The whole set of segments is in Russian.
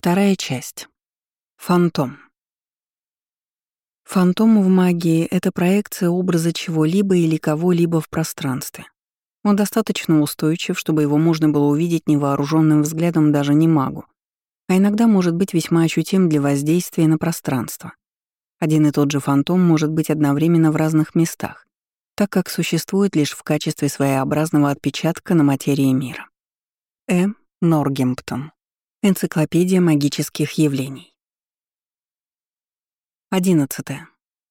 Вторая часть. Фантом. Фантом в магии — это проекция образа чего-либо или кого-либо в пространстве. Он достаточно устойчив, чтобы его можно было увидеть невооруженным взглядом даже не магу, а иногда может быть весьма ощутим для воздействия на пространство. Один и тот же фантом может быть одновременно в разных местах, так как существует лишь в качестве своеобразного отпечатка на материи мира. М. Норгемптон. Энциклопедия магических явлений. 11.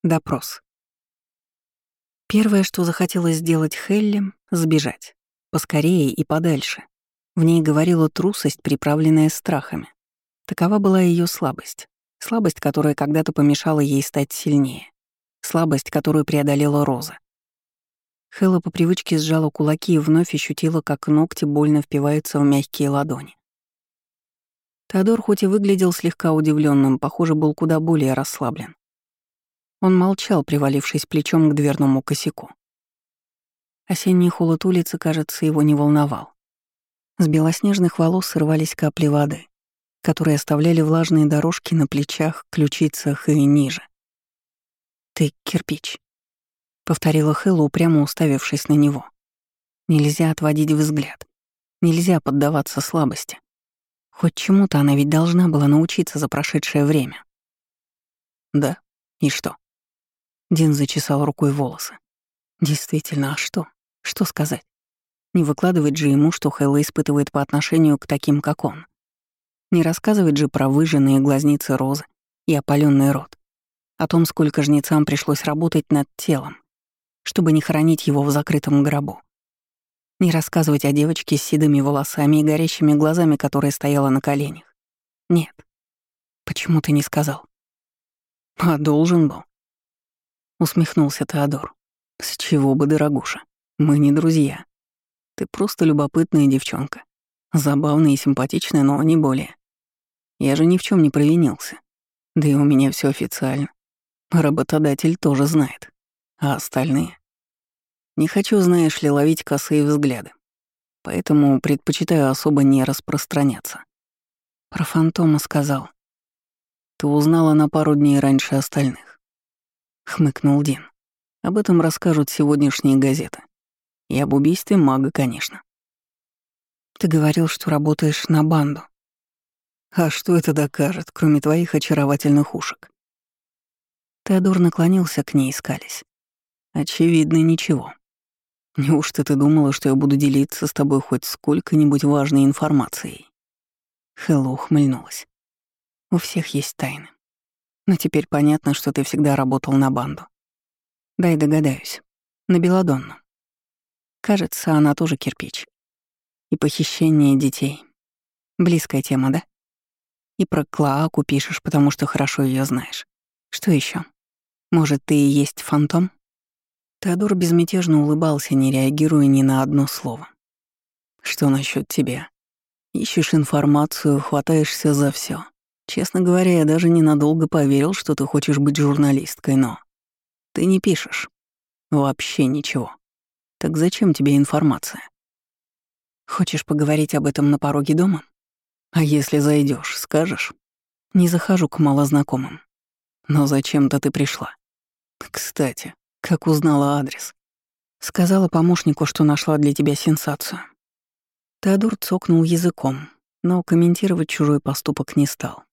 Допрос. Первое, что захотелось сделать Хелли — сбежать. Поскорее и подальше. В ней говорила трусость, приправленная страхами. Такова была ее слабость. Слабость, которая когда-то помешала ей стать сильнее. Слабость, которую преодолела Роза. Хэлла по привычке сжала кулаки и вновь ощутила, как ногти больно впиваются в мягкие ладони. Теодор хоть и выглядел слегка удивленным, похоже, был куда более расслаблен. Он молчал, привалившись плечом к дверному косяку. Осенний холод улицы, кажется, его не волновал. С белоснежных волос срывались капли воды, которые оставляли влажные дорожки на плечах, ключицах и ниже. «Ты кирпич», — повторила Хэлла, упрямо уставившись на него. «Нельзя отводить взгляд. Нельзя поддаваться слабости. Хоть чему-то она ведь должна была научиться за прошедшее время. Да, и что? Дин зачесал рукой волосы. Действительно, а что? Что сказать? Не выкладывать же ему, что Хэлла испытывает по отношению к таким, как он. Не рассказывать же про выжженные глазницы розы и опаленный рот. О том, сколько жнецам пришлось работать над телом, чтобы не хоронить его в закрытом гробу. Не рассказывать о девочке с седыми волосами и горящими глазами, которая стояла на коленях. Нет. Почему ты не сказал? А должен был. Усмехнулся Теодор. С чего бы, дорогуша? Мы не друзья. Ты просто любопытная девчонка. Забавная и симпатичная, но не более. Я же ни в чем не провинился. Да и у меня все официально. Работодатель тоже знает. А остальные? Не хочу, знаешь ли, ловить косые взгляды. Поэтому предпочитаю особо не распространяться. Про фантома сказал. Ты узнала на пару дней раньше остальных. Хмыкнул Дин. Об этом расскажут сегодняшние газеты. И об убийстве мага, конечно. Ты говорил, что работаешь на банду. А что это докажет, кроме твоих очаровательных ушек? Теодор наклонился к ней, искались. Очевидно, ничего. Неужто ты думала, что я буду делиться с тобой хоть сколько-нибудь важной информацией?» Хэлло ухмыльнулась. «У всех есть тайны. Но теперь понятно, что ты всегда работал на банду. Дай догадаюсь. На Беладонну. Кажется, она тоже кирпич. И похищение детей. Близкая тема, да? И про Клоаку пишешь, потому что хорошо ее знаешь. Что еще? Может, ты и есть фантом?» Теодор безмятежно улыбался, не реагируя ни на одно слово. «Что насчет тебя? Ищешь информацию, хватаешься за все. Честно говоря, я даже ненадолго поверил, что ты хочешь быть журналисткой, но... Ты не пишешь. Вообще ничего. Так зачем тебе информация? Хочешь поговорить об этом на пороге дома? А если зайдешь, скажешь? Не захожу к малознакомым. Но зачем-то ты пришла. Кстати, как узнала адрес. Сказала помощнику, что нашла для тебя сенсацию. Теодор цокнул языком, но комментировать чужой поступок не стал.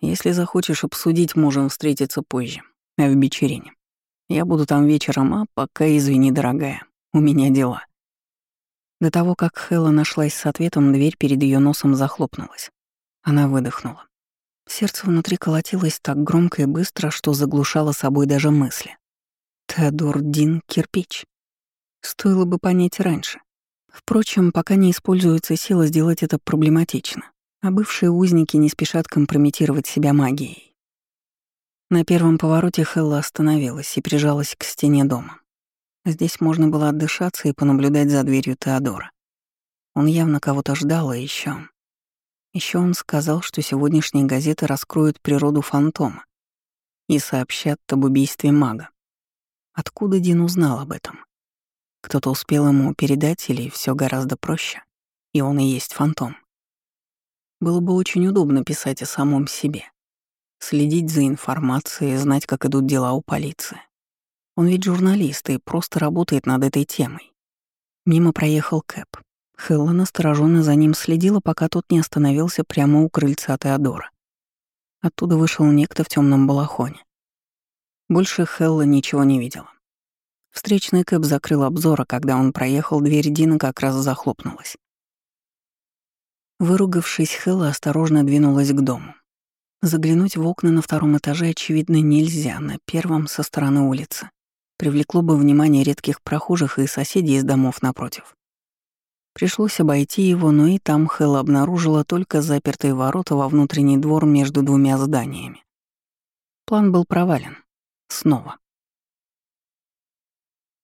Если захочешь обсудить, можем встретиться позже, в Бичерине. Я буду там вечером, а пока, извини, дорогая, у меня дела. До того, как Хэлла нашлась с ответом, дверь перед ее носом захлопнулась. Она выдохнула. Сердце внутри колотилось так громко и быстро, что заглушало собой даже мысли. Теодор Дин Кирпич. Стоило бы понять раньше. Впрочем, пока не используется сила, сделать это проблематично, а бывшие узники не спешат компрометировать себя магией. На первом повороте Хелла остановилась и прижалась к стене дома. Здесь можно было отдышаться и понаблюдать за дверью Теодора. Он явно кого-то ждал, и еще. Еще он сказал, что сегодняшние газеты раскроют природу фантома и сообщат об убийстве мага. Откуда Дин узнал об этом? Кто-то успел ему передать или все гораздо проще, и он и есть фантом? Было бы очень удобно писать о самом себе. Следить за информацией, знать, как идут дела у полиции. Он ведь журналист и просто работает над этой темой. Мимо проехал Кэп. Хелла настороженно за ним следила, пока тот не остановился прямо у крыльца Теодора. Оттуда вышел некто в темном балахоне. Больше Хелла ничего не видела. Встречный Кэп закрыл обзор, а когда он проехал, дверь Дина как раз захлопнулась. Выругавшись, Хелла осторожно двинулась к дому. Заглянуть в окна на втором этаже, очевидно, нельзя, на первом со стороны улицы. Привлекло бы внимание редких прохожих и соседей из домов напротив. Пришлось обойти его, но и там Хелла обнаружила только запертые ворота во внутренний двор между двумя зданиями. План был провален. Снова.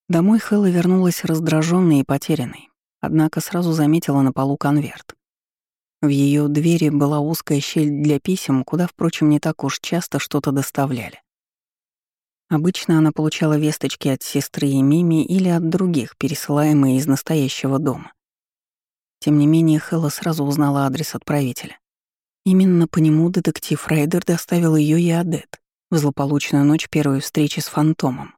Домой Хэлла вернулась раздраженной и потерянной, однако сразу заметила на полу конверт. В ее двери была узкая щель для писем, куда, впрочем, не так уж часто что-то доставляли. Обычно она получала весточки от сестры и Мими или от других, пересылаемые из настоящего дома. Тем не менее, Хэлла сразу узнала адрес отправителя. Именно по нему детектив Райдер доставил ее и Адет в злополучную ночь первой встречи с фантомом.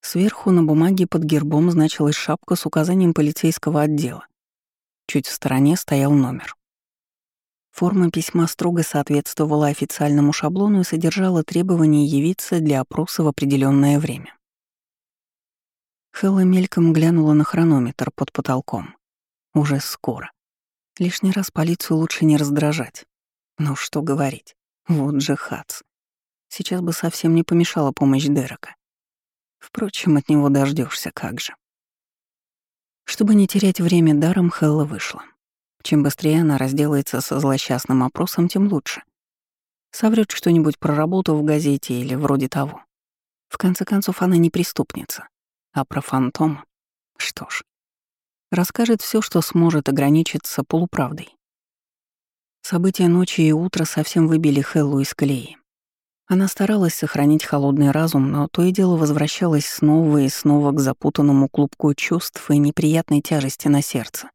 Сверху на бумаге под гербом значилась шапка с указанием полицейского отдела. Чуть в стороне стоял номер. Форма письма строго соответствовала официальному шаблону и содержала требование явиться для опроса в определенное время. Хэлла мельком глянула на хронометр под потолком. Уже скоро. Лишний раз полицию лучше не раздражать. Но что говорить. Вот же Хац. Сейчас бы совсем не помешала помощь Дерека. Впрочем, от него дождешься, как же. Чтобы не терять время даром, Хелла вышла. Чем быстрее она разделается со злосчастным опросом, тем лучше. Соврет что-нибудь про работу в газете или вроде того. В конце концов, она не преступница. А про фантома? Что ж, расскажет все, что сможет ограничиться полуправдой. События ночи и утра совсем выбили Хеллу из колеи. Она старалась сохранить холодный разум, но то и дело возвращалась снова и снова к запутанному клубку чувств и неприятной тяжести на сердце.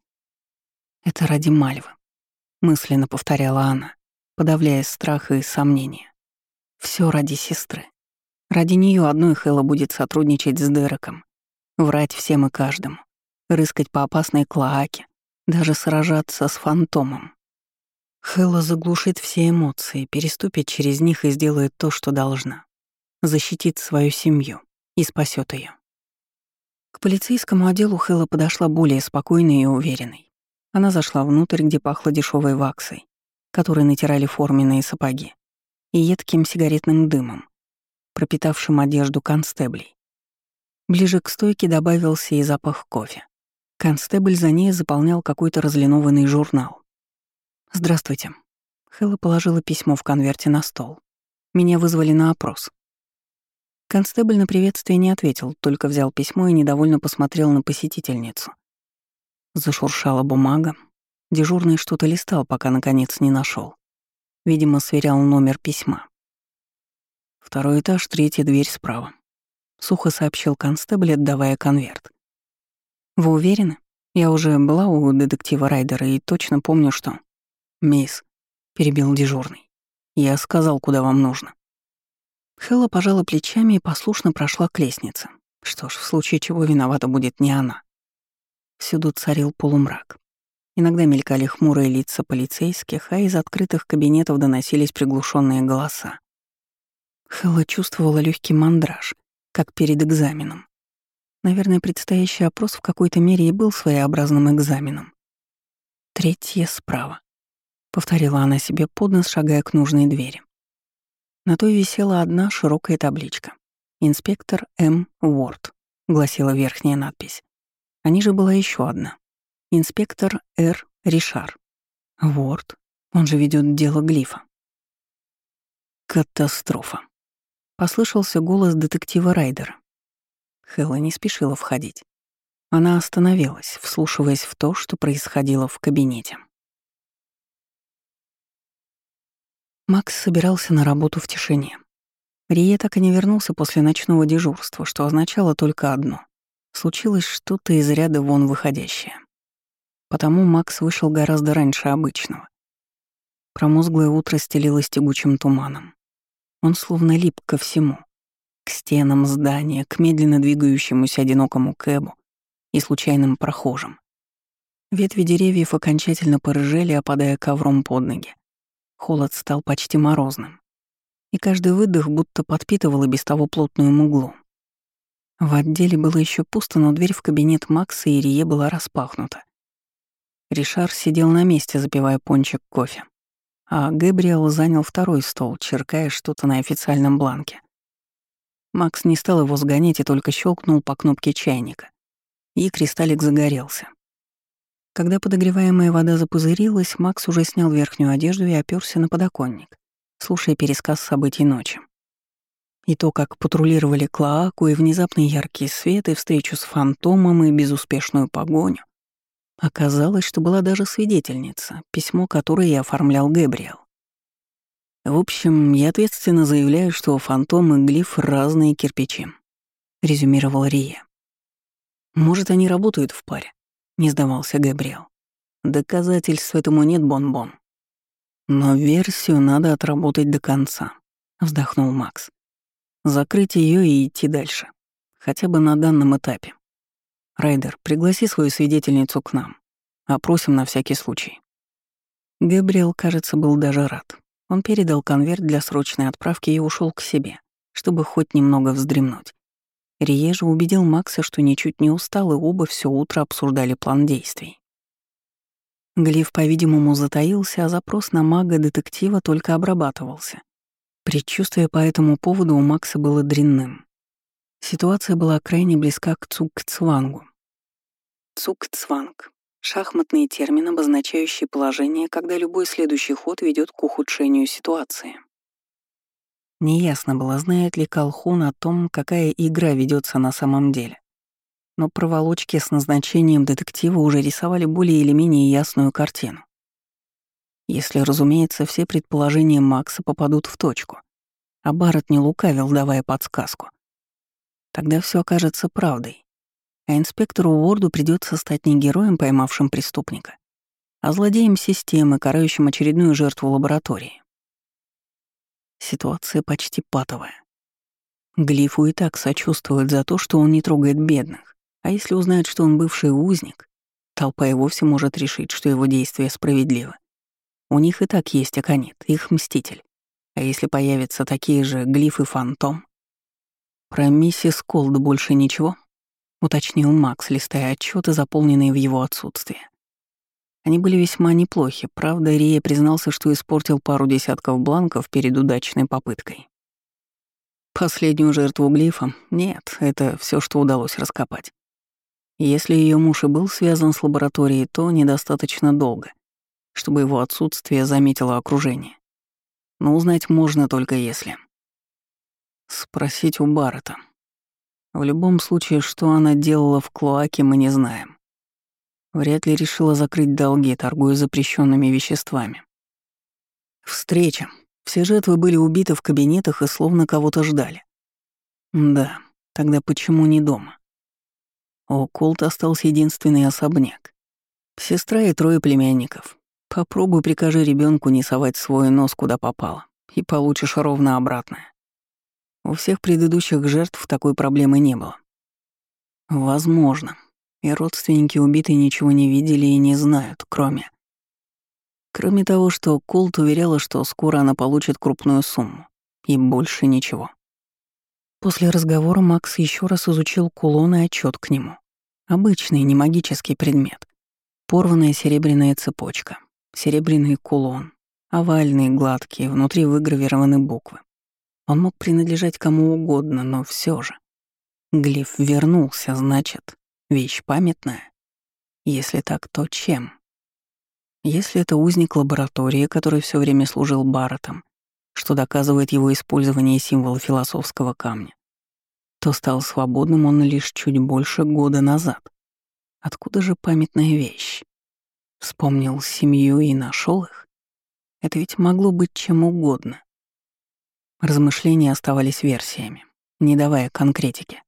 «Это ради Мальвы», — мысленно повторяла она, подавляя страх и сомнения. Все ради сестры. Ради нее одной Хэлла будет сотрудничать с Дереком, врать всем и каждому, рыскать по опасной клоаке, даже сражаться с фантомом. Хэлла заглушит все эмоции, переступит через них и сделает то, что должна. Защитит свою семью и спасет ее. К полицейскому отделу Хэлла подошла более спокойной и уверенной. Она зашла внутрь, где пахло дешевой ваксой, которой натирали форменные сапоги, и едким сигаретным дымом, пропитавшим одежду констеблей. Ближе к стойке добавился и запах кофе. Констебль за ней заполнял какой-то разлинованный журнал. «Здравствуйте». Хэлла положила письмо в конверте на стол. Меня вызвали на опрос. Констебль на приветствие не ответил, только взял письмо и недовольно посмотрел на посетительницу. Зашуршала бумага. Дежурный что-то листал, пока наконец не нашел. Видимо, сверял номер письма. Второй этаж, третья дверь справа. Сухо сообщил констебль, отдавая конверт. «Вы уверены? Я уже была у детектива Райдера и точно помню, что...» «Мисс», — перебил дежурный, — «я сказал, куда вам нужно». Хэлла пожала плечами и послушно прошла к лестнице. Что ж, в случае чего виновата будет не она. Всюду царил полумрак. Иногда мелькали хмурые лица полицейских, а из открытых кабинетов доносились приглушенные голоса. Хэлла чувствовала легкий мандраж, как перед экзаменом. Наверное, предстоящий опрос в какой-то мере и был своеобразным экзаменом. Третье справа. — повторила она себе под нос, шагая к нужной двери. На той висела одна широкая табличка. «Инспектор М. Уорд», — гласила верхняя надпись. А ниже была еще одна. «Инспектор Р. Ришар». Уорд, он же ведет дело Глифа. Катастрофа. Послышался голос детектива Райдера. Хэлла не спешила входить. Она остановилась, вслушиваясь в то, что происходило в кабинете. Макс собирался на работу в тишине. Рие так и не вернулся после ночного дежурства, что означало только одно. Случилось что-то из ряда вон выходящее. Потому Макс вышел гораздо раньше обычного, Промозглое утро стелилось тягучим туманом. Он словно лип ко всему. К стенам здания, к медленно двигающемуся одинокому кэбу и случайным прохожим. Ветви деревьев окончательно порыжели, опадая ковром под ноги. Холод стал почти морозным. И каждый выдох будто подпитывал и без того плотную муглу. В отделе было еще пусто, но дверь в кабинет Макса и Рие была распахнута. Ришар сидел на месте, запивая пончик кофе. А Гэбриэл занял второй стол, черкая что-то на официальном бланке. Макс не стал его сгонять и только щелкнул по кнопке чайника. И кристаллик загорелся. Когда подогреваемая вода запузырилась, Макс уже снял верхнюю одежду и оперся на подоконник, слушая пересказ событий ночи. И то, как патрулировали Клоаку, и внезапный яркий свет, и встречу с фантомом, и безуспешную погоню. Оказалось, что была даже свидетельница, письмо которое я оформлял Гэбриэл. В общем, я ответственно заявляю, что фантом и глиф — разные кирпичи, — резюмировал Рия. Может, они работают в паре, — не сдавался Габриэл. Доказательств этому нет, Бон-Бон. Но версию надо отработать до конца, — вздохнул Макс. Закрыть ее и идти дальше. Хотя бы на данном этапе. Райдер, пригласи свою свидетельницу к нам. Опросим на всякий случай». Габриэл, кажется, был даже рад. Он передал конверт для срочной отправки и ушел к себе, чтобы хоть немного вздремнуть. Рие же убедил Макса, что ничуть не устал, и оба все утро обсуждали план действий. Глиф, по-видимому, затаился, а запрос на мага-детектива только обрабатывался. Предчувствие по этому поводу у Макса было дрянным. Ситуация была крайне близка к цукцвангу. Цукцванг — шахматный термин, обозначающий положение, когда любой следующий ход ведет к ухудшению ситуации. Неясно было, знает ли Колхун о том, какая игра ведется на самом деле. Но проволочки с назначением детектива уже рисовали более или менее ясную картину. Если, разумеется, все предположения Макса попадут в точку, а Барретт не лукавил, давая подсказку — Тогда все окажется правдой. А инспектору Уорду придется стать не героем, поймавшим преступника, а злодеем системы, карающим очередную жертву лаборатории. Ситуация почти патовая. Глифу и так сочувствует за то, что он не трогает бедных. А если узнает, что он бывший узник, толпа и вовсе может решить, что его действия справедливы. У них и так есть Аконит, их мститель. А если появятся такие же глифы фантом, «Про миссис Колд больше ничего?» — уточнил Макс, листая отчеты, заполненные в его отсутствие. Они были весьма неплохи, правда, Рия признался, что испортил пару десятков бланков перед удачной попыткой. Последнюю жертву глифа? Нет, это все, что удалось раскопать. Если ее муж и был связан с лабораторией, то недостаточно долго, чтобы его отсутствие заметило окружение. Но узнать можно только если. Спросить у Баррета. В любом случае, что она делала в клоаке, мы не знаем. Вряд ли решила закрыть долги, торгуя запрещенными веществами. Встреча. Все жертвы были убиты в кабинетах и словно кого-то ждали. Да, тогда почему не дома? У Колта остался единственный особняк. Сестра и трое племянников. Попробуй прикажи ребенку не совать свой нос куда попало, и получишь ровно обратное. У всех предыдущих жертв такой проблемы не было. Возможно. И родственники убитой ничего не видели и не знают, кроме... Кроме того, что Колт уверяла, что скоро она получит крупную сумму. И больше ничего. После разговора Макс еще раз изучил кулон и отчет к нему. Обычный, не магический предмет. Порванная серебряная цепочка, серебряный кулон, овальный, гладкий, внутри выгравированы буквы. Он мог принадлежать кому угодно, но все же. Глиф вернулся, значит, вещь памятная. Если так, то чем? Если это узник лаборатории, который все время служил Барретом, что доказывает его использование символа философского камня, то стал свободным он лишь чуть больше года назад. Откуда же памятная вещь? Вспомнил семью и нашел их? Это ведь могло быть чем угодно. Размышления оставались версиями, не давая конкретики.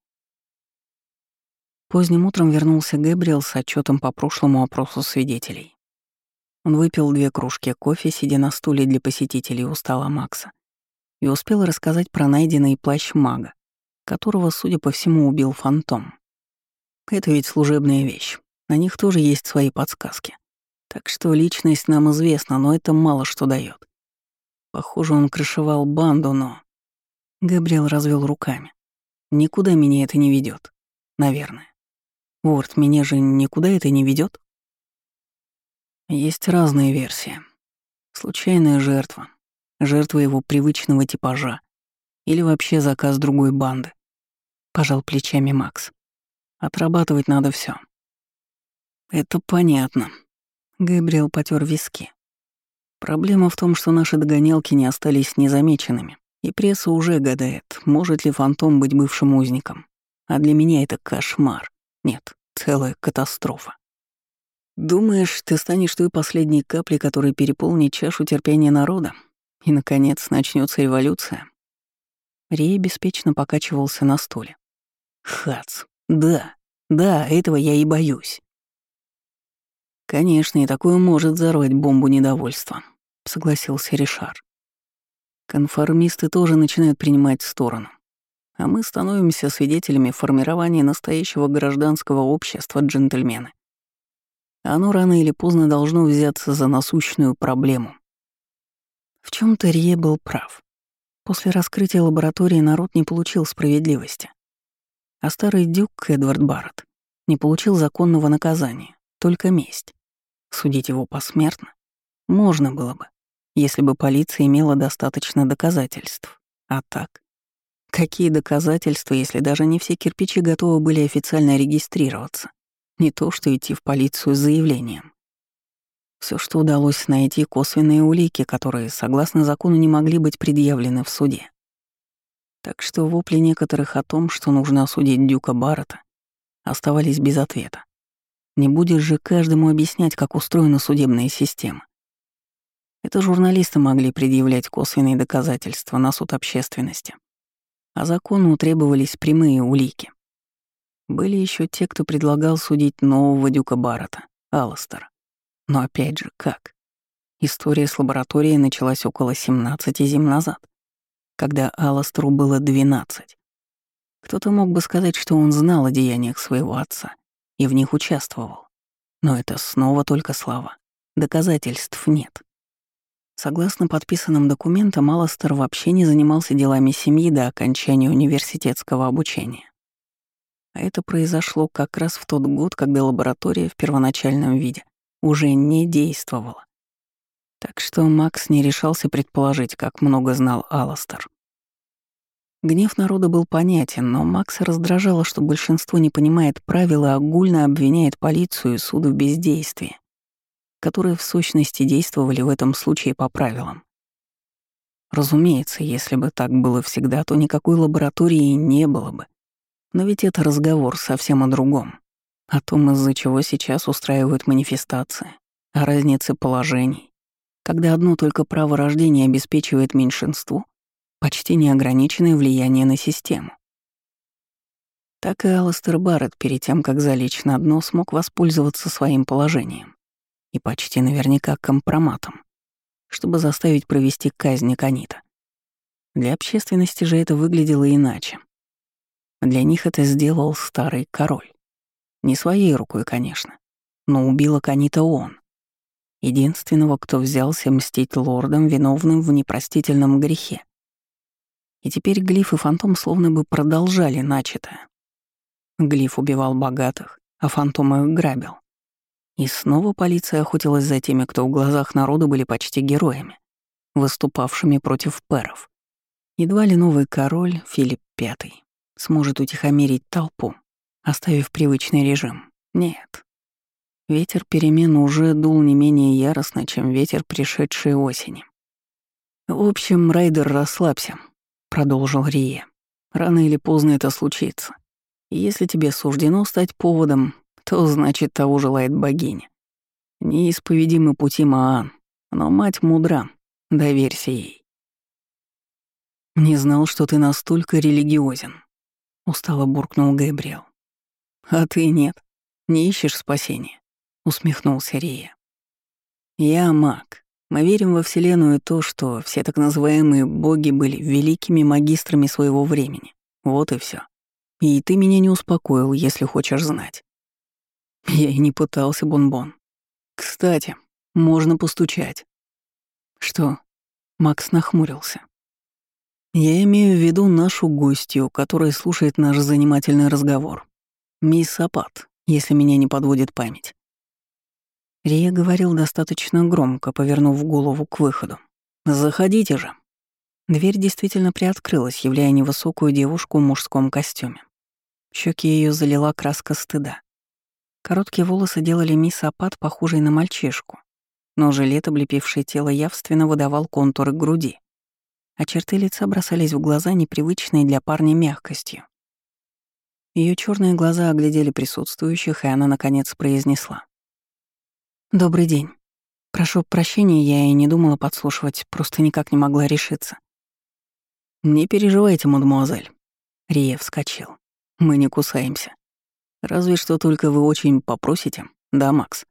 Поздним утром вернулся Гэбриэл с отчетом по прошлому опросу свидетелей. Он выпил две кружки кофе, сидя на стуле для посетителей у стола Макса, и успел рассказать про найденный плащ мага, которого, судя по всему, убил фантом. Это ведь служебная вещь. На них тоже есть свои подсказки. Так что личность нам известна, но это мало что дает. Похоже, он крышевал банду, но... Габриэл развел руками. Никуда меня это не ведет, наверное. Уорд, меня же никуда это не ведет. Есть разные версии. Случайная жертва, жертва его привычного типажа или вообще заказ другой банды. Пожал плечами Макс. Отрабатывать надо все. Это понятно. Габриэл потер виски. Проблема в том, что наши догонялки не остались незамеченными, и пресса уже гадает, может ли фантом быть бывшим узником. А для меня это кошмар. Нет, целая катастрофа. Думаешь, ты станешь той последней каплей, которая переполнит чашу терпения народа? И, наконец, начнется революция? Рей беспечно покачивался на стуле. Хац, да, да, этого я и боюсь. Конечно, и такое может взорвать бомбу недовольства, согласился Ришар. Конформисты тоже начинают принимать сторону. А мы становимся свидетелями формирования настоящего гражданского общества джентльмены. Оно рано или поздно должно взяться за насущную проблему. В чем то Рие был прав. После раскрытия лаборатории народ не получил справедливости. А старый дюк Эдвард Барретт не получил законного наказания, только месть. Судить его посмертно можно было бы, если бы полиция имела достаточно доказательств. А так? Какие доказательства, если даже не все кирпичи готовы были официально регистрироваться? Не то, что идти в полицию с заявлением. Все, что удалось найти, косвенные улики, которые, согласно закону, не могли быть предъявлены в суде. Так что вопли некоторых о том, что нужно осудить Дюка Баррета, оставались без ответа. Не будешь же каждому объяснять, как устроена судебная система. Это журналисты могли предъявлять косвенные доказательства на суд общественности. А закону требовались прямые улики. Были еще те, кто предлагал судить нового Дюка Баррета, Алластера. Но опять же, как? История с лабораторией началась около 17 зим назад, когда Алластеру было 12. Кто-то мог бы сказать, что он знал о деяниях своего отца и в них участвовал. Но это снова только слова. Доказательств нет. Согласно подписанным документам, Алластер вообще не занимался делами семьи до окончания университетского обучения. А это произошло как раз в тот год, когда лаборатория в первоначальном виде уже не действовала. Так что Макс не решался предположить, как много знал Алластер. Гнев народа был понятен, но Макса раздражало, что большинство не понимает правила, а огульно обвиняет полицию и суд в бездействии, которые в сущности действовали в этом случае по правилам. Разумеется, если бы так было всегда, то никакой лаборатории не было бы. Но ведь это разговор совсем о другом. О том, из-за чего сейчас устраивают манифестации, о разнице положений, когда одно только право рождения обеспечивает меньшинству почти неограниченное влияние на систему. Так и Аластер Барретт перед тем, как залечь на дно, смог воспользоваться своим положением и почти наверняка компроматом, чтобы заставить провести казнь Канита. Для общественности же это выглядело иначе. Для них это сделал старый король. Не своей рукой, конечно, но убил Аканита он. Единственного, кто взялся мстить лордам, виновным в непростительном грехе. И теперь Глиф и Фантом словно бы продолжали начатое. Глиф убивал богатых, а Фантом их грабил. И снова полиция охотилась за теми, кто в глазах народа были почти героями, выступавшими против перов. Едва ли новый король, Филипп V, сможет утихомирить толпу, оставив привычный режим. Нет. Ветер перемен уже дул не менее яростно, чем ветер пришедшей осени. «В общем, Райдер, расслабься», — продолжил Рие. «Рано или поздно это случится. Если тебе суждено стать поводом, то значит того желает богиня. Неисповедимы пути Маан, но мать мудра, доверься ей». «Не знал, что ты настолько религиозен», — устало буркнул Гэбриэл. «А ты нет, не ищешь спасения», — усмехнулся Рия. Я маг. Мы верим во Вселенную то, что все так называемые боги были великими магистрами своего времени. Вот и все. И ты меня не успокоил, если хочешь знать. Я и не пытался, Бонбон. Кстати, можно постучать. Что? Макс нахмурился. Я имею в виду нашу гостью, которая слушает наш занимательный разговор. Мисс Апат, если меня не подводит память. Рия говорил достаточно громко, повернув голову к выходу. «Заходите же». Дверь действительно приоткрылась, являя невысокую девушку в мужском костюме. Щеки ее залила краска стыда. Короткие волосы делали мисс Апат похожей на мальчишку, но жилет, облепивший тело, явственно выдавал контуры груди, а черты лица бросались в глаза непривычной для парня мягкостью. Ее черные глаза оглядели присутствующих, и она, наконец, произнесла. «Добрый день. Прошу прощения, я и не думала подслушивать, просто никак не могла решиться». «Не переживайте, мадемуазель». Рия вскочил. «Мы не кусаемся. Разве что только вы очень попросите, да, Макс?»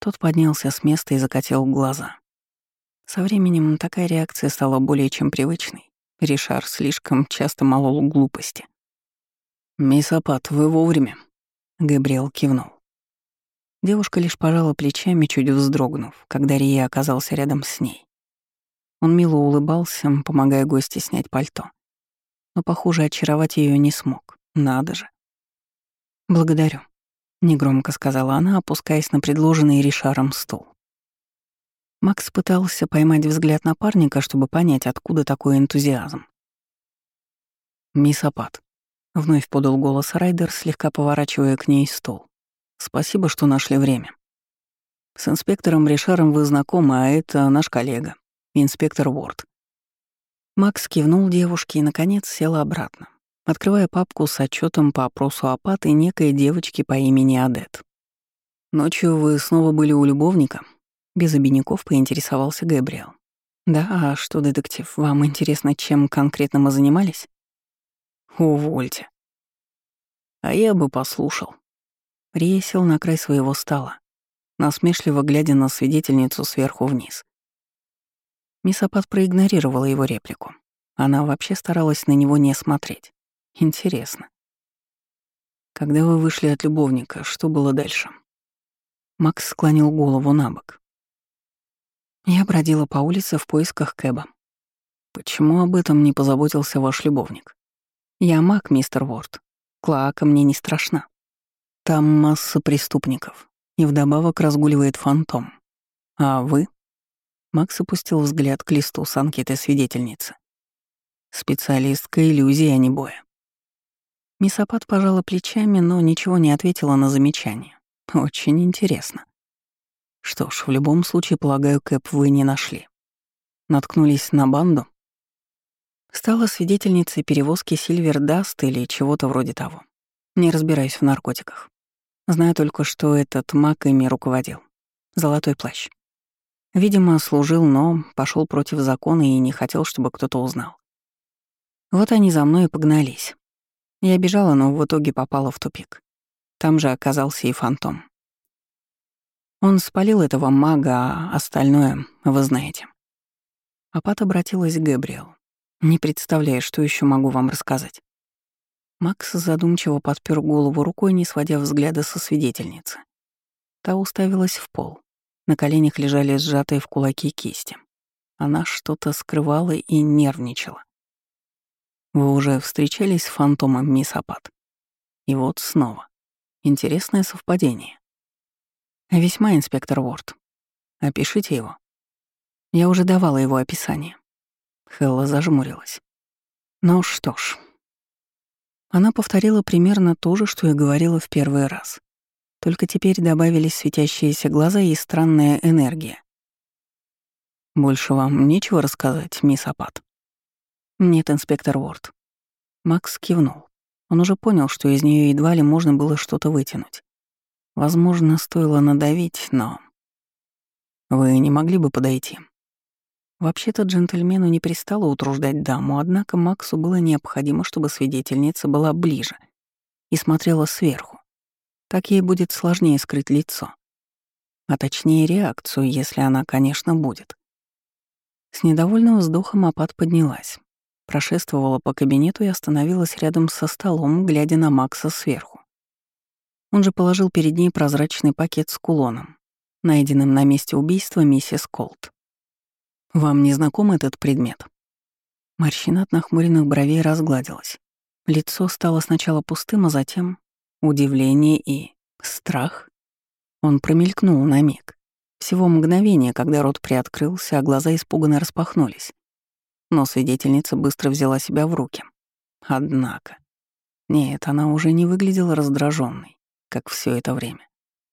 Тот поднялся с места и закатил глаза. Со временем такая реакция стала более чем привычной. Ришар слишком часто молол глупости. «Мисс Апат, вы вовремя», — Габриэл кивнул. Девушка лишь пожала плечами, чуть вздрогнув, когда Рия оказался рядом с ней. Он мило улыбался, помогая гости снять пальто. Но, похоже, очаровать ее не смог. Надо же. «Благодарю», — негромко сказала она, опускаясь на предложенный Ришаром стул. Макс пытался поймать взгляд напарника, чтобы понять, откуда такой энтузиазм. «Мисс Апат», — вновь подал голос Райдер, слегка поворачивая к ней стол. «Спасибо, что нашли время. С инспектором Ришаром вы знакомы, а это наш коллега, инспектор Уорд». Макс кивнул девушке и, наконец, сел обратно открывая папку с отчетом по опросу Апаты некой девочки по имени Адет. «Ночью вы снова были у любовника?» Без обиняков поинтересовался Гэбриэл. «Да, а что, детектив, вам интересно, чем конкретно мы занимались?» «Увольте». «А я бы послушал». Рия сел на край своего стола, насмешливо глядя на свидетельницу сверху вниз. Мисс Апат проигнорировала его реплику. Она вообще старалась на него не смотреть. Интересно. Когда вы вышли от любовника, что было дальше? Макс склонил голову на бок. Я бродила по улице в поисках Кэба. Почему об этом не позаботился ваш любовник? Я маг, мистер Уорд. Клаака мне не страшна. Там масса преступников, и вдобавок разгуливает фантом. А вы? Макс опустил взгляд к листу с анкетой свидетельницы. Специалистка иллюзии, а не боя. Мисопат пожала плечами, но ничего не ответила на замечание. Очень интересно. Что ж, в любом случае, полагаю, Кэп вы не нашли. Наткнулись на банду? Стала свидетельницей перевозки Silver Dust или чего-то вроде того. Не разбираюсь в наркотиках. Знаю только, что этот маг ими руководил. Золотой плащ. Видимо, служил, но пошел против закона и не хотел, чтобы кто-то узнал. Вот они за мной и погнались. Я бежала, но в итоге попала в тупик. Там же оказался и фантом. Он спалил этого мага, а остальное вы знаете. Апат обратилась к Гэбриэл. Не представляю, что еще могу вам рассказать. Макс задумчиво подпер голову рукой, не сводя взгляда со свидетельницы. Та уставилась в пол. На коленях лежали сжатые в кулаки кисти. Она что-то скрывала и нервничала. Вы уже встречались с фантомом мисс Апат? И вот снова. Интересное совпадение. Весьма, инспектор Уорд. Опишите его. Я уже давала его описание. Хелла зажмурилась. Ну что ж. Она повторила примерно то же, что и говорила в первый раз. Только теперь добавились светящиеся глаза и странная энергия. «Больше вам нечего рассказать, мисс Апат?» «Нет, инспектор Уорд». Макс кивнул. Он уже понял, что из нее едва ли можно было что-то вытянуть. Возможно, стоило надавить, но... «Вы не могли бы подойти?» Вообще-то джентльмену не пристало утруждать даму, однако Максу было необходимо, чтобы свидетельница была ближе и смотрела сверху. Так ей будет сложнее скрыть лицо. а точнее реакцию, если она, конечно, будет. С недовольным вздохом Апат поднялась, прошествовала по кабинету и остановилась рядом со столом, глядя на Макса сверху. Он же положил перед ней прозрачный пакет с кулоном, найденным на месте убийства миссис Колт. «Вам не знаком этот предмет?» Морщина от нахмуренных бровей разгладилась. Лицо стало сначала пустым, а затем удивление и страх. Он промелькнул на миг. Всего мгновение, когда рот приоткрылся, а глаза испуганно распахнулись. Но свидетельница быстро взяла себя в руки. Однако. Нет, она уже не выглядела раздраженной, как все это время.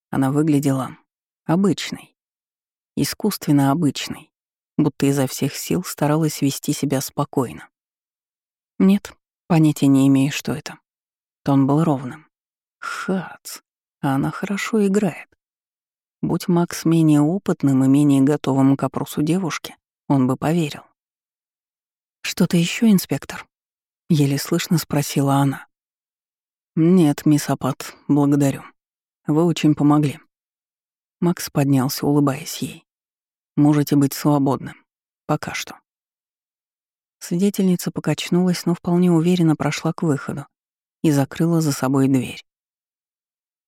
Она выглядела обычной. Искусственно обычной будто изо всех сил старалась вести себя спокойно. Нет, понятия не имею, что это. Тон был ровным. Хац, а она хорошо играет. Будь Макс менее опытным и менее готовым к опросу девушки, он бы поверил. «Что-то еще, инспектор?» — еле слышно спросила она. «Нет, мисс Апат, благодарю. Вы очень помогли». Макс поднялся, улыбаясь ей. Можете быть свободны. Пока что. Свидетельница покачнулась, но вполне уверенно прошла к выходу и закрыла за собой дверь.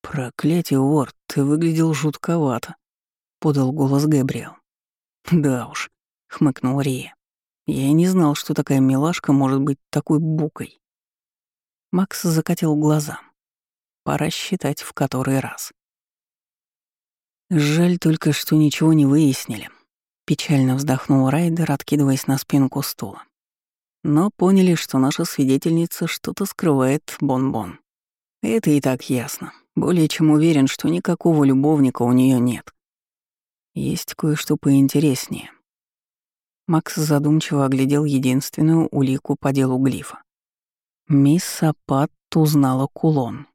«Проклятие, Уорд, ты выглядел жутковато», — подал голос Гэбриэл. «Да уж», — хмыкнул Рия. «Я и не знал, что такая милашка может быть такой букой». Макс закатил глаза. Пора считать в который раз. Жаль только, что ничего не выяснили. Печально вздохнул Райдер, откидываясь на спинку стула. Но поняли, что наша свидетельница что-то скрывает бон-бон. Это и так ясно. Более чем уверен, что никакого любовника у нее нет. Есть кое-что поинтереснее. Макс задумчиво оглядел единственную улику по делу глифа. Мисс Апат узнала кулон.